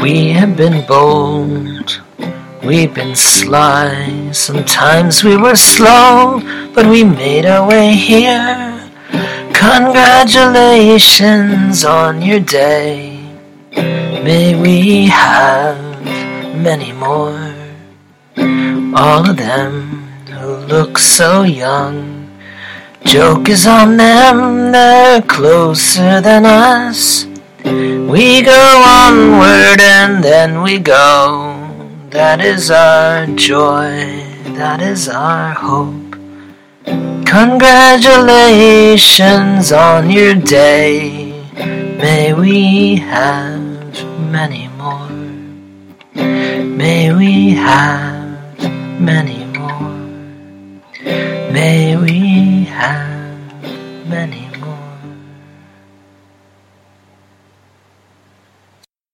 We have been bold, we've been sly. Sometimes we were slow, but we made our way here. Congratulations on your day. May we have many more. All of them who look so young. Joke is on them, they're closer than us. We go onward and then we go. That is our joy, that is our hope. Congratulations on your day. May we have many more. May we have many more. May we have many